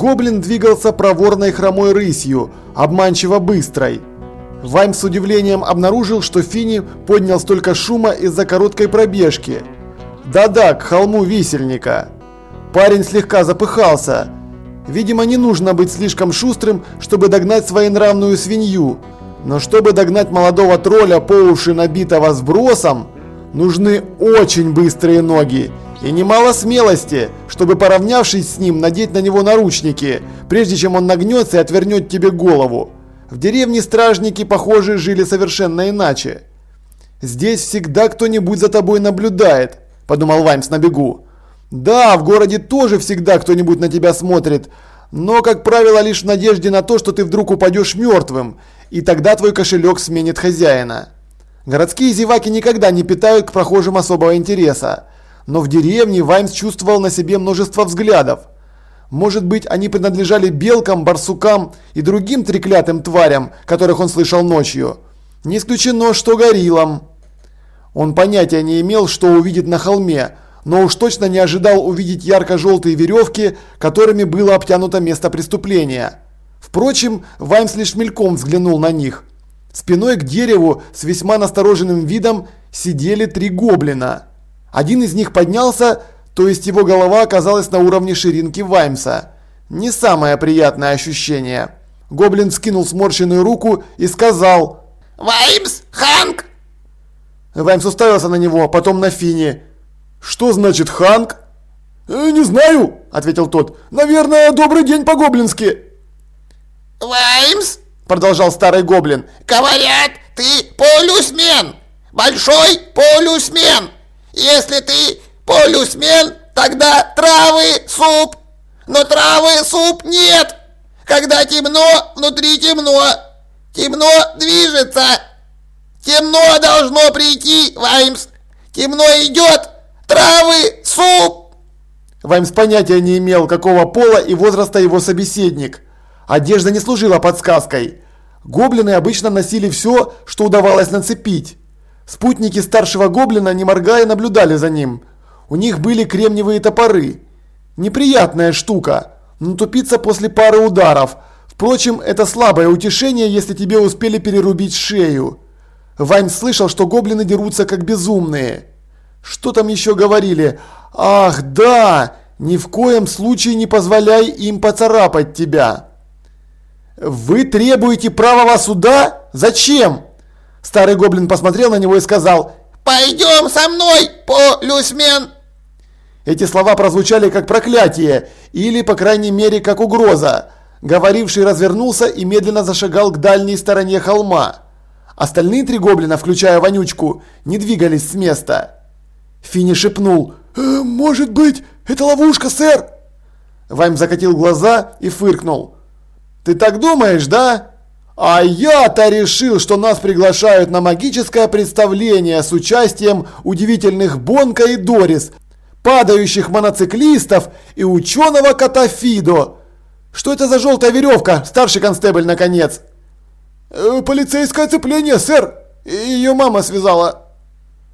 Гоблин двигался проворной хромой рысью, обманчиво быстрой. Вайм с удивлением обнаружил, что Фини поднял столько шума из-за короткой пробежки. Да-да, к холму висельника. Парень слегка запыхался. Видимо, не нужно быть слишком шустрым, чтобы догнать своенравную свинью. Но чтобы догнать молодого тролля по уши набитого сбросом, нужны очень быстрые ноги и немало смелости, чтобы поравнявшись с ним, надеть на него наручники, прежде чем он нагнется и отвернет тебе голову. В деревне стражники, похоже, жили совершенно иначе. «Здесь всегда кто-нибудь за тобой наблюдает», – подумал Ваймс на бегу. «Да, в городе тоже всегда кто-нибудь на тебя смотрит, но, как правило, лишь в надежде на то, что ты вдруг упадешь мертвым, и тогда твой кошелек сменит хозяина». Городские зеваки никогда не питают к прохожим особого интереса но в деревне Ваймс чувствовал на себе множество взглядов. Может быть, они принадлежали белкам, барсукам и другим треклятым тварям, которых он слышал ночью. Не исключено, что гориллам. Он понятия не имел, что увидит на холме, но уж точно не ожидал увидеть ярко-желтые веревки, которыми было обтянуто место преступления. Впрочем, Ваймс лишь мельком взглянул на них. Спиной к дереву с весьма настороженным видом сидели три гоблина. Один из них поднялся, то есть его голова оказалась на уровне ширинки Ваймса. Не самое приятное ощущение. Гоблин скинул сморщенную руку и сказал «Ваймс, Ханк!» Ваймс уставился на него, потом на Фини. «Что значит Ханк?» «Э, «Не знаю», — ответил тот. «Наверное, добрый день по-гоблински». «Ваймс?» — продолжал старый гоблин. «Говорят, ты полюсмен! Большой полюсмен!» Если ты полюсмен, тогда травы суп. Но травы суп нет. Когда темно, внутри темно. Темно движется. Темно должно прийти, Ваймс. Темно идет. Травы суп. Ваймс понятия не имел, какого пола и возраста его собеседник. Одежда не служила подсказкой. Гоблины обычно носили все, что удавалось нацепить. Спутники старшего гоблина, не моргая, наблюдали за ним. У них были кремниевые топоры. Неприятная штука, но тупиться после пары ударов. Впрочем, это слабое утешение, если тебе успели перерубить шею. Вайн слышал, что гоблины дерутся как безумные. Что там еще говорили? Ах, да! Ни в коем случае не позволяй им поцарапать тебя. Вы требуете правого суда? Зачем? Старый гоблин посмотрел на него и сказал «Пойдем со мной, полюсмен!» Эти слова прозвучали как проклятие, или, по крайней мере, как угроза. Говоривший развернулся и медленно зашагал к дальней стороне холма. Остальные три гоблина, включая Вонючку, не двигались с места. Фини шепнул «Э, «Может быть, это ловушка, сэр?» Вайм закатил глаза и фыркнул. «Ты так думаешь, да?» А я-то решил, что нас приглашают на магическое представление с участием удивительных Бонка и Дорис, падающих моноциклистов и ученого кота Фидо. Что это за желтая веревка, старший констебль, наконец? Э, полицейское цепление, сэр. Ее мама связала.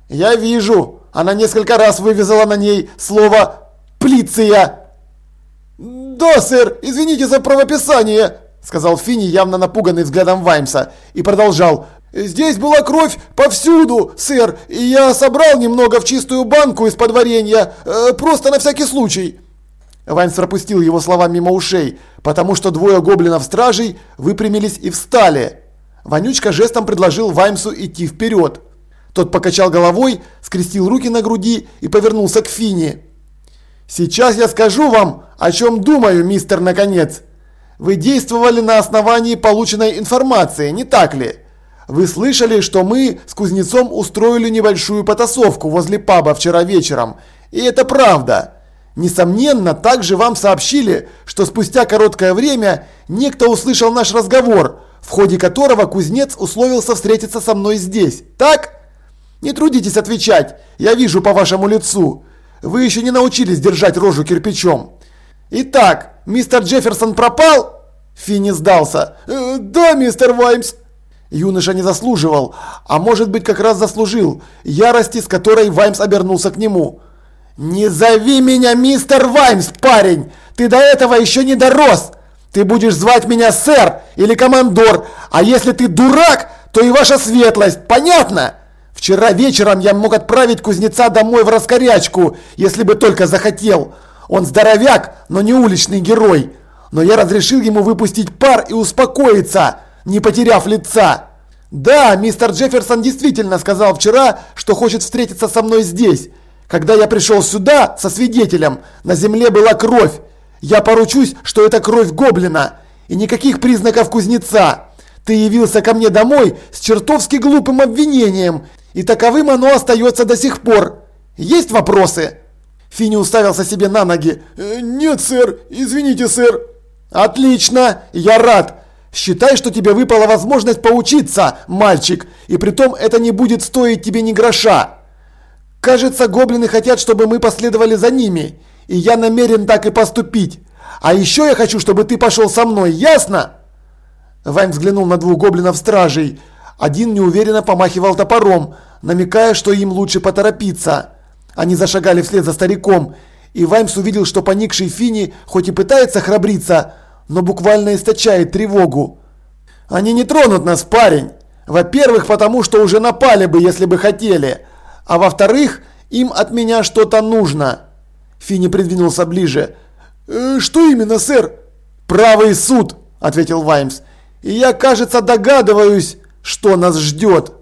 Я вижу. Она несколько раз вывязала на ней слово «плиция». Да, сэр, извините за правописание сказал Фини, явно напуганный взглядом Ваймса, и продолжал. «Здесь была кровь повсюду, сэр, и я собрал немного в чистую банку из-под варенья, э, просто на всякий случай». Ваймс пропустил его слова мимо ушей, потому что двое гоблинов-стражей выпрямились и встали. Вонючка жестом предложил Ваймсу идти вперед. Тот покачал головой, скрестил руки на груди и повернулся к Фини. «Сейчас я скажу вам, о чем думаю, мистер Наконец», вы действовали на основании полученной информации, не так ли? Вы слышали, что мы с кузнецом устроили небольшую потасовку возле паба вчера вечером. И это правда. Несомненно, также вам сообщили, что спустя короткое время некто услышал наш разговор, в ходе которого кузнец условился встретиться со мной здесь. Так? Не трудитесь отвечать, я вижу по вашему лицу. Вы еще не научились держать рожу кирпичом. Итак, мистер Джефферсон пропал? Финни сдался. «Э, «Да, мистер Ваймс». Юноша не заслуживал, а может быть как раз заслужил, ярости, с которой Ваймс обернулся к нему. «Не зови меня мистер Ваймс, парень! Ты до этого еще не дорос! Ты будешь звать меня сэр или командор, а если ты дурак, то и ваша светлость, понятно? Вчера вечером я мог отправить кузнеца домой в раскорячку, если бы только захотел. Он здоровяк, но не уличный герой. Но я разрешил ему выпустить пар и успокоиться, не потеряв лица. Да, мистер Джефферсон действительно сказал вчера, что хочет встретиться со мной здесь. Когда я пришел сюда со свидетелем, на земле была кровь. Я поручусь, что это кровь гоблина. И никаких признаков кузнеца. Ты явился ко мне домой с чертовски глупым обвинением. И таковым оно остается до сих пор. Есть вопросы?» Финни уставился себе на ноги. «Э, «Нет, сэр. Извините, сэр». «Отлично. Я рад. Считай, что тебе выпала возможность поучиться, мальчик. И притом это не будет стоить тебе ни гроша. Кажется, гоблины хотят, чтобы мы последовали за ними. И я намерен так и поступить. А еще я хочу, чтобы ты пошел со мной, ясно?» Вайн взглянул на двух гоблинов-стражей. Один неуверенно помахивал топором, намекая, что им лучше поторопиться. Они зашагали вслед за стариком, и Ваймс увидел, что поникший Фини хоть и пытается храбриться, но буквально источает тревогу. «Они не тронут нас, парень! Во-первых, потому что уже напали бы, если бы хотели, а во-вторых, им от меня что-то нужно!» Фини придвинулся ближе. «Э, «Что именно, сэр?» «Правый суд», – ответил Ваймс. «И я, кажется, догадываюсь, что нас ждет».